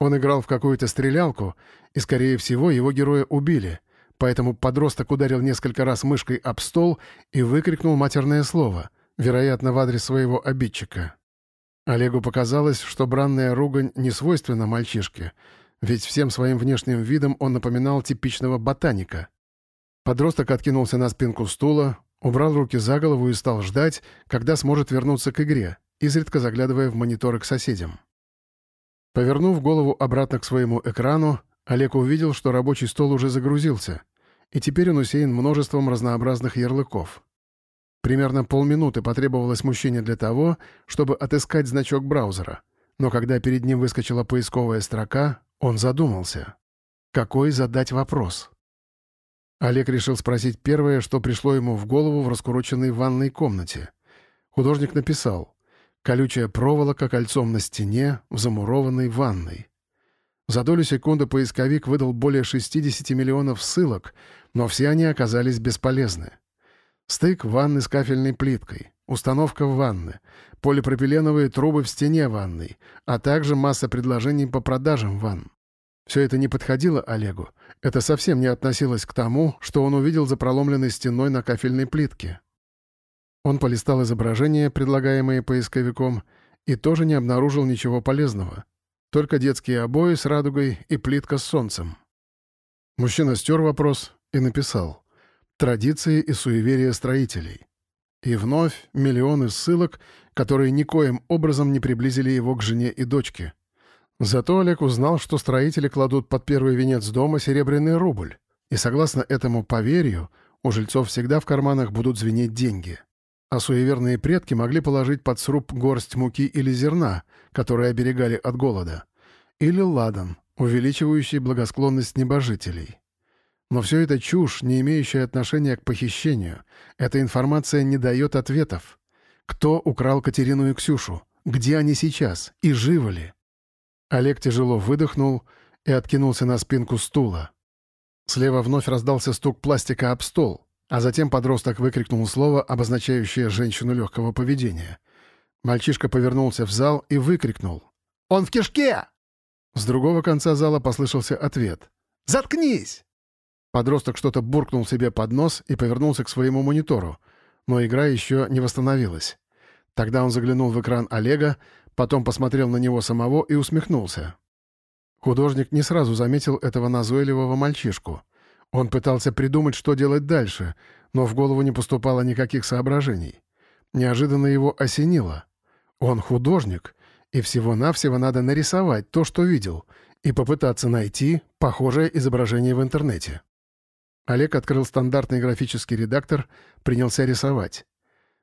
Он играл в какую-то стрелялку, и, скорее всего, его героя убили, поэтому подросток ударил несколько раз мышкой об стол и выкрикнул матерное слово, вероятно, в адрес своего обидчика. Олегу показалось, что бранная ругань не свойственна мальчишке, ведь всем своим внешним видом он напоминал типичного ботаника. Подросток откинулся на спинку стула, Убрал руки за голову и стал ждать, когда сможет вернуться к игре, изредка заглядывая в мониторы к соседям. Повернув голову обратно к своему экрану, Олег увидел, что рабочий стол уже загрузился, и теперь он усеян множеством разнообразных ярлыков. Примерно полминуты потребовалось мужчине для того, чтобы отыскать значок браузера, но когда перед ним выскочила поисковая строка, он задумался. Какой задать вопрос? Олег решил спросить первое, что пришло ему в голову в раскуроченной ванной комнате. Художник написал «Колючая проволока кольцом на стене в замурованной ванной». За долю секунды поисковик выдал более 60 миллионов ссылок, но все они оказались бесполезны. Стык ванны с кафельной плиткой, установка в ванны, полипропиленовые трубы в стене ванной, а также масса предложений по продажам ванн. Все это не подходило Олегу. Это совсем не относилось к тому, что он увидел за проломленной стеной на кафельной плитке. Он полистал изображения, предлагаемые поисковиком, и тоже не обнаружил ничего полезного. Только детские обои с радугой и плитка с солнцем. Мужчина стер вопрос и написал «Традиции и суеверия строителей». И вновь миллионы ссылок, которые никоим образом не приблизили его к жене и дочке. Зато Олег узнал, что строители кладут под первый венец дома серебряный рубль, и согласно этому поверью, у жильцов всегда в карманах будут звенеть деньги. А суеверные предки могли положить под сруб горсть муки или зерна, которые оберегали от голода. Или ладан, увеличивающий благосклонность небожителей. Но все это чушь, не имеющая отношения к похищению. Эта информация не дает ответов. Кто украл Катерину и Ксюшу? Где они сейчас? И живы ли? Олег тяжело выдохнул и откинулся на спинку стула. Слева вновь раздался стук пластика об стол, а затем подросток выкрикнул слово, обозначающее женщину легкого поведения. Мальчишка повернулся в зал и выкрикнул. «Он в кишке!» С другого конца зала послышался ответ. «Заткнись!» Подросток что-то буркнул себе под нос и повернулся к своему монитору, но игра еще не восстановилась. Тогда он заглянул в экран Олега, Потом посмотрел на него самого и усмехнулся. Художник не сразу заметил этого назойливого мальчишку. Он пытался придумать, что делать дальше, но в голову не поступало никаких соображений. Неожиданно его осенило. Он художник, и всего-навсего надо нарисовать то, что видел, и попытаться найти похожее изображение в интернете. Олег открыл стандартный графический редактор, принялся рисовать.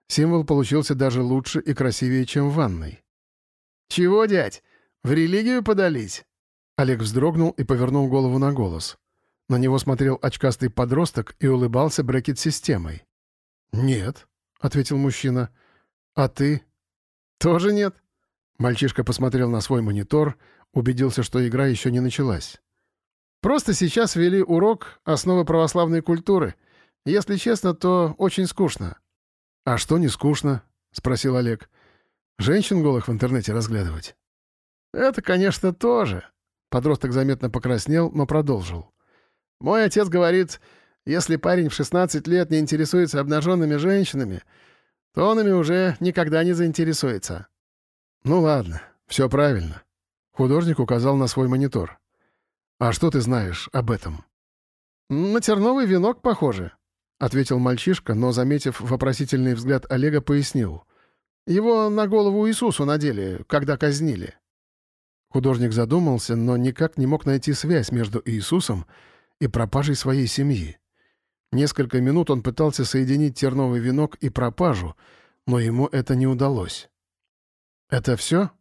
Символ получился даже лучше и красивее, чем в ванной. «Чего, дядь? В религию подались?» Олег вздрогнул и повернул голову на голос. На него смотрел очкастый подросток и улыбался брекет-системой. «Нет», — ответил мужчина. «А ты?» «Тоже нет?» Мальчишка посмотрел на свой монитор, убедился, что игра еще не началась. «Просто сейчас ввели урок «Основы православной культуры». Если честно, то очень скучно». «А что не скучно?» — спросил Олег. Женщин голых в интернете разглядывать? Это, конечно, тоже. Подросток заметно покраснел, но продолжил. Мой отец говорит, если парень в 16 лет не интересуется обнаженными женщинами, то он ими уже никогда не заинтересуется. Ну ладно, все правильно. Художник указал на свой монитор. А что ты знаешь об этом? На терновый венок похоже, ответил мальчишка, но, заметив вопросительный взгляд Олега, пояснил. Его на голову Иисусу надели, когда казнили». Художник задумался, но никак не мог найти связь между Иисусом и пропажей своей семьи. Несколько минут он пытался соединить терновый венок и пропажу, но ему это не удалось. «Это все?»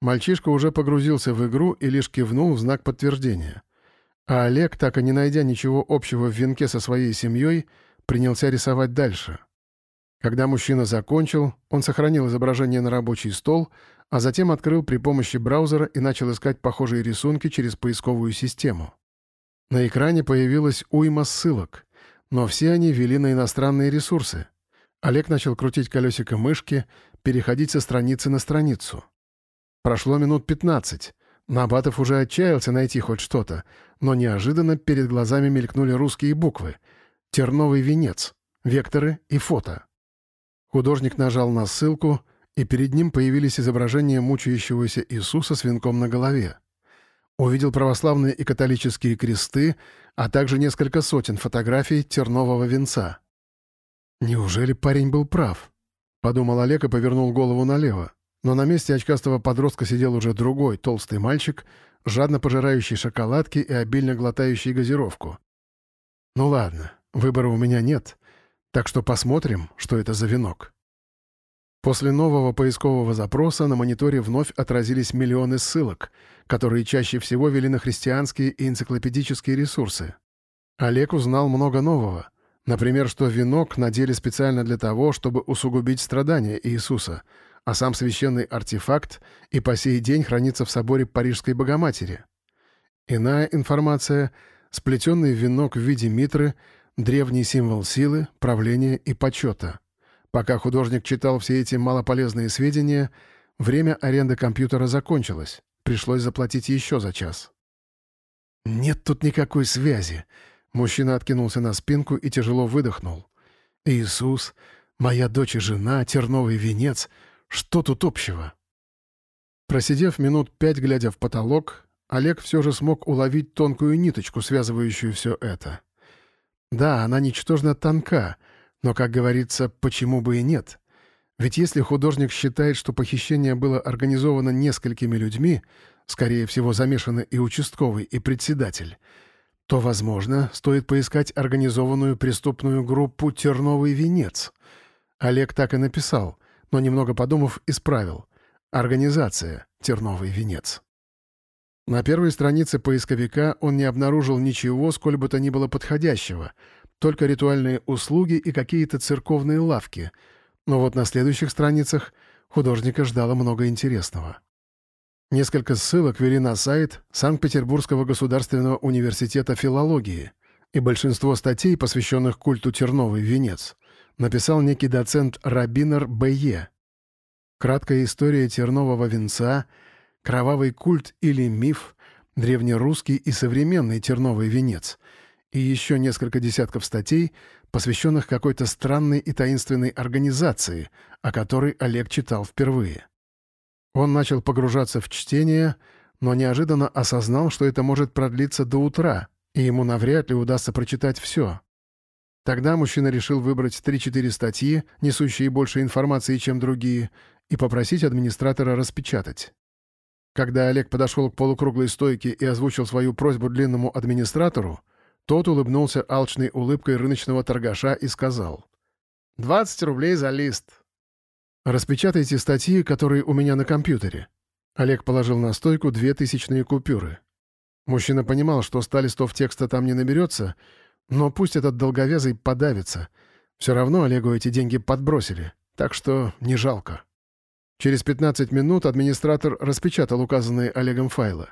Мальчишка уже погрузился в игру и лишь кивнул в знак подтверждения. А Олег, так и не найдя ничего общего в венке со своей семьей, принялся рисовать дальше — когда мужчина закончил, он сохранил изображение на рабочий стол, а затем открыл при помощи браузера и начал искать похожие рисунки через поисковую систему. На экране появилась уйма ссылок, но все они вели на иностранные ресурсы. Олег начал крутить колесико мышки, переходить со страницы на страницу. Прошло минут 15. Набатов уже отчаялся найти хоть что-то, но неожиданно перед глазами мелькнули русские буквы. Терновый венец, векторы и фото. Художник нажал на ссылку, и перед ним появились изображения мучающегося Иисуса с венком на голове. Увидел православные и католические кресты, а также несколько сотен фотографий тернового венца. Неужели парень был прав? Подумал Олег и повернул голову налево. Но на месте очкастого подростка сидел уже другой, толстый мальчик, жадно пожирающий шоколадки и обильно глотающий газировку. «Ну ладно, выбора у меня нет, так что посмотрим, что это за венок». После нового поискового запроса на мониторе вновь отразились миллионы ссылок, которые чаще всего вели на христианские и энциклопедические ресурсы. Олег узнал много нового. Например, что венок надели специально для того, чтобы усугубить страдания Иисуса, а сам священный артефакт и по сей день хранится в соборе Парижской Богоматери. Иная информация — сплетенный венок в виде митры, древний символ силы, правления и почета — Пока художник читал все эти малополезные сведения, время аренды компьютера закончилось. Пришлось заплатить еще за час. «Нет тут никакой связи». Мужчина откинулся на спинку и тяжело выдохнул. «Иисус, моя дочь и жена, терновый венец. Что тут общего?» Просидев минут пять, глядя в потолок, Олег все же смог уловить тонкую ниточку, связывающую все это. Да, она ничтожно тонка — но, как говорится, почему бы и нет? Ведь если художник считает, что похищение было организовано несколькими людьми, скорее всего, замешаны и участковый, и председатель, то, возможно, стоит поискать организованную преступную группу «Терновый венец». Олег так и написал, но, немного подумав, исправил. Организация «Терновый венец». На первой странице поисковика он не обнаружил ничего, сколь бы то ни было подходящего — только ритуальные услуги и какие-то церковные лавки. Но вот на следующих страницах художника ждало много интересного. Несколько ссылок вели на сайт Санкт-Петербургского государственного университета филологии, и большинство статей, посвященных культу Терновый венец, написал некий доцент Рабинер Б.Е. Краткая история Тернового венца, кровавый культ или миф, древнерусский и современный Терновый венец — и еще несколько десятков статей, посвященных какой-то странной и таинственной организации, о которой Олег читал впервые. Он начал погружаться в чтение, но неожиданно осознал, что это может продлиться до утра, и ему навряд ли удастся прочитать все. Тогда мужчина решил выбрать 3-4 статьи, несущие больше информации, чем другие, и попросить администратора распечатать. Когда Олег подошел к полукруглой стойке и озвучил свою просьбу длинному администратору, тот улыбнулся алчной улыбкой рыночного торгаша и сказал. «Двадцать рублей за лист». «Распечатайте статьи, которые у меня на компьютере». Олег положил на стойку две тысячные купюры. Мужчина понимал, что ста листов текста там не наберется, но пусть этот долговязый подавится. Все равно Олегу эти деньги подбросили, так что не жалко. Через 15 минут администратор распечатал указанные Олегом файлы.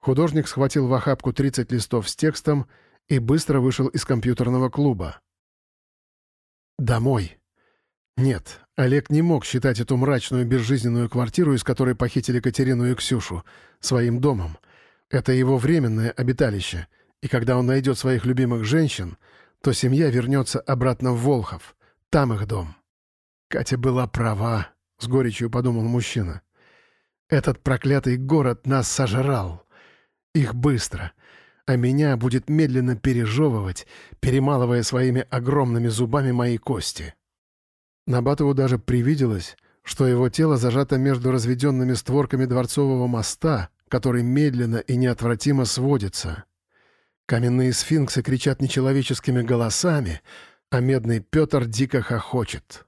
Художник схватил в охапку 30 листов с текстом и быстро вышел из компьютерного клуба. Домой. Нет, Олег не мог считать эту мрачную безжизненную квартиру, из которой похитили Катерину и Ксюшу, своим домом. Это его временное обиталище, и когда он найдет своих любимых женщин, то семья вернется обратно в Волхов. Там их дом. Катя была права, — с горечью подумал мужчина. Этот проклятый город нас сожрал. Их быстро — а меня будет медленно пережевывать, перемалывая своими огромными зубами мои кости. Набатову даже привиделось, что его тело зажато между разведенными створками дворцового моста, который медленно и неотвратимо сводится. Каменные сфинксы кричат нечеловеческими голосами, а медный Петр дико хохочет.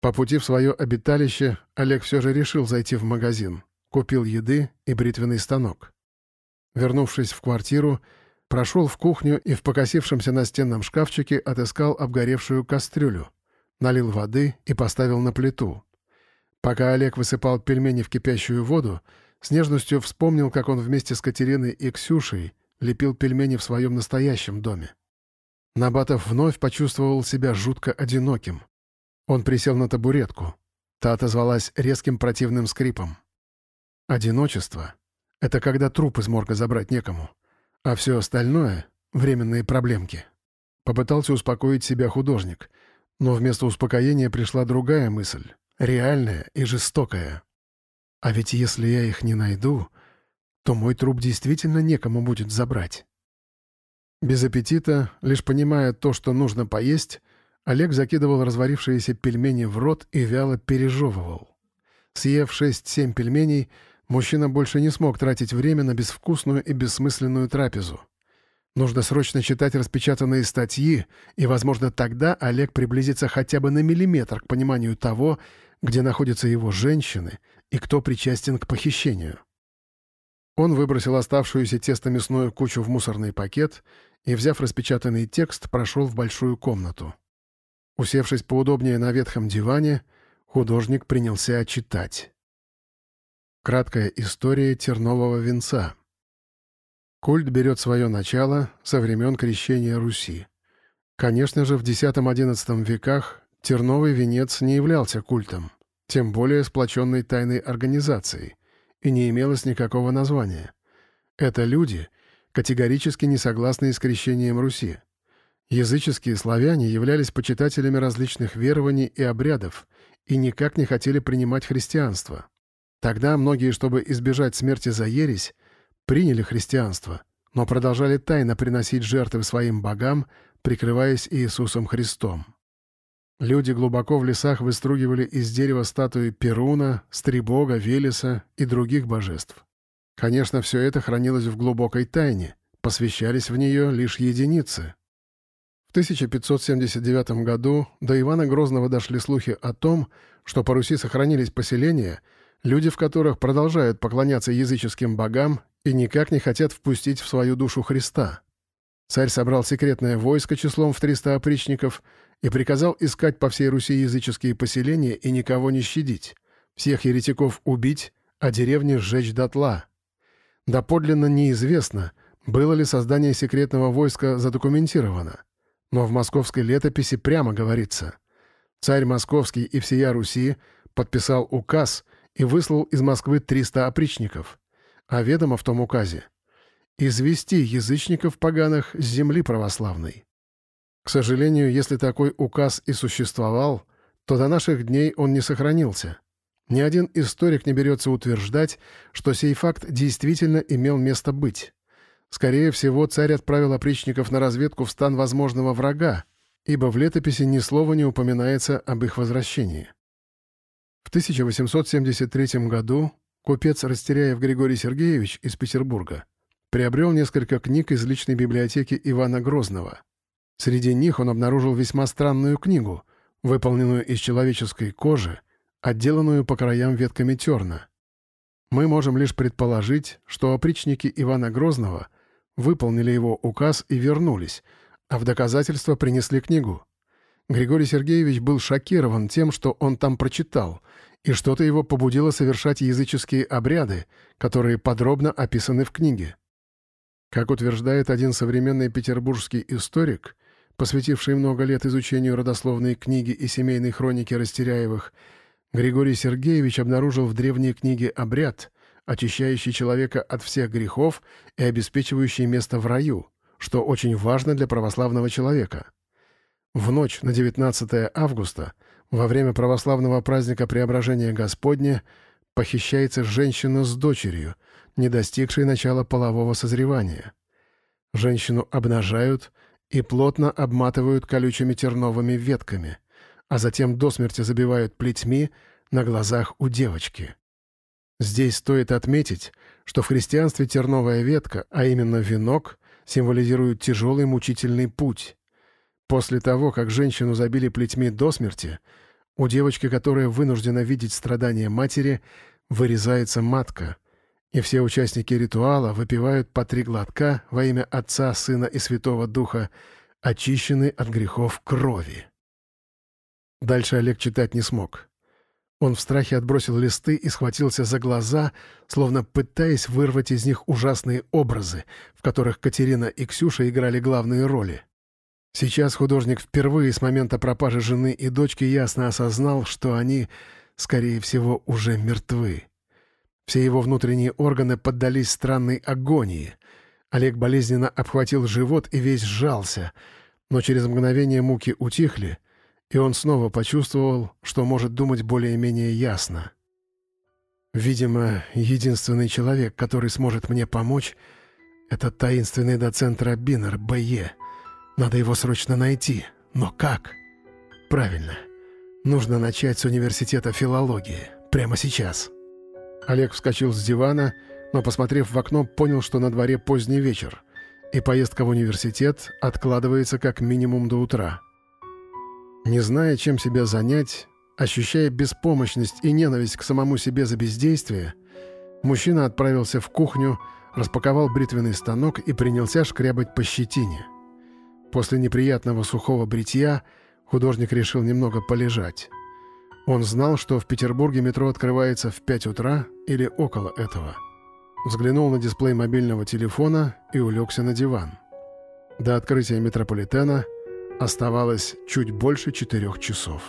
По пути в свое обиталище Олег все же решил зайти в магазин. Купил еды и бритвенный станок. Вернувшись в квартиру, прошел в кухню и в покосившемся настенном шкафчике отыскал обгоревшую кастрюлю, налил воды и поставил на плиту. Пока Олег высыпал пельмени в кипящую воду, с нежностью вспомнил, как он вместе с Катериной и Ксюшей лепил пельмени в своем настоящем доме. Набатов вновь почувствовал себя жутко одиноким. Он присел на табуретку. Та отозвалась резким противным скрипом. Одиночество это когда труп из морга забрать некому. А все остальное — временные проблемки. Попытался успокоить себя художник, но вместо успокоения пришла другая мысль, реальная и жестокая. А ведь если я их не найду, то мой труп действительно некому будет забрать. Без аппетита, лишь понимая то, что нужно поесть, Олег закидывал разварившиеся пельмени в рот и вяло пережевывал. Съев шесть-семь пельменей, мужчина больше не смог тратить время на безвкусную и бессмысленную трапезу. Нужно срочно читать распечатанные статьи, и, возможно, тогда Олег приблизится хотя бы на миллиметр к пониманию того, где находятся его женщины и кто причастен к похищению. Он выбросил оставшуюся тесто-мясную кучу в мусорный пакет и, взяв распечатанный текст, прошел в большую комнату. Усевшись поудобнее на ветхом диване, художник принялся читать. Краткая история тернового венца. Культ берет свое начало со времен крещения Руси. Конечно же, в X-XI веках терновый венец не являлся культом, тем более сплоченной тайной организацией, и не имелось никакого названия. Это люди, категорически не согласные с крещением Руси. Языческие славяне являлись почитателями различных верований и обрядов и никак не хотели принимать христианство. Тогда многие, чтобы избежать смерти за ересь, приняли христианство, но продолжали тайно приносить жертвы своим богам, прикрываясь Иисусом Христом. Люди глубоко в лесах выстругивали из дерева статуи Перуна, Стрибога, Велеса и других божеств. Конечно, все это хранилось в глубокой тайне, посвящались в нее лишь единицы. В 1579 году до Ивана Грозного дошли слухи о том, что по Руси сохранились поселения, люди в которых продолжают поклоняться языческим богам и никак не хотят впустить в свою душу Христа. Царь собрал секретное войско числом в 300 опричников и приказал искать по всей Руси языческие поселения и никого не щадить, всех еретиков убить, а деревни сжечь дотла. Доподлинно неизвестно, было ли создание секретного войска задокументировано, но в московской летописи прямо говорится «Царь Московский и всея Руси подписал указ и выслал из Москвы 300 опричников, а ведомо в том указе извести язычников поганых с земли православной. К сожалению, если такой указ и существовал, то до наших дней он не сохранился. Ни один историк не берется утверждать, что сей факт действительно имел место быть. Скорее всего, царь отправил опричников на разведку в стан возможного врага, ибо в летописи ни слова не упоминается об их возвращении. В 1873 году купец Растеряев Григорий Сергеевич из Петербурга приобрел несколько книг из личной библиотеки Ивана Грозного. Среди них он обнаружил весьма странную книгу, выполненную из человеческой кожи, отделанную по краям ветками терна. Мы можем лишь предположить, что опричники Ивана Грозного выполнили его указ и вернулись, а в доказательство принесли книгу. Григорий Сергеевич был шокирован тем, что он там прочитал, и что-то его побудило совершать языческие обряды, которые подробно описаны в книге. Как утверждает один современный петербургский историк, посвятивший много лет изучению родословной книги и семейной хроники Растеряевых, Григорий Сергеевич обнаружил в древней книге обряд, очищающий человека от всех грехов и обеспечивающий место в раю, что очень важно для православного человека. В ночь на 19 августа, во время православного праздника Преображения Господня, похищается женщина с дочерью — не достигшей начала полового созревания. Женщину обнажают и плотно обматывают колючими терновыми ветками, а затем до смерти забивают плетьми на глазах у девочки. Здесь стоит отметить, что в христианстве терновая ветка, а именно венок, символизирует тяжелый мучительный путь. После того, как женщину забили плетьми до смерти, у девочки, которая вынуждена видеть страдания матери, вырезается матка — и все участники ритуала выпивают по три глотка во имя Отца, Сына и Святого Духа, очищены от грехов крови. Дальше Олег читать не смог. Он в страхе отбросил листы и схватился за глаза, словно пытаясь вырвать из них ужасные образы, в которых Катерина и Ксюша играли главные роли. Сейчас художник впервые с момента пропажи жены и дочки ясно осознал, что они, скорее всего, уже мертвы. Все его внутренние органы поддались странной агонии. Олег болезненно обхватил живот и весь сжался, но через мгновение муки утихли, и он снова почувствовал, что может думать более-менее ясно. «Видимо, единственный человек, который сможет мне помочь, это таинственный доцент Рабинер, Б.Е. Надо его срочно найти. Но как?» правильно. Нужно начать с университета филологии. Прямо сейчас. Олег вскочил с дивана, но, посмотрев в окно, понял, что на дворе поздний вечер, и поездка в университет откладывается как минимум до утра. Не зная, чем себя занять, ощущая беспомощность и ненависть к самому себе за бездействие, мужчина отправился в кухню, распаковал бритвенный станок и принялся шкрябать по щетине. После неприятного сухого бритья художник решил немного полежать. Он знал, что в Петербурге метро открывается в 5 утра или около этого. Взглянул на дисплей мобильного телефона и улегся на диван. До открытия метрополитена оставалось чуть больше четырех часов.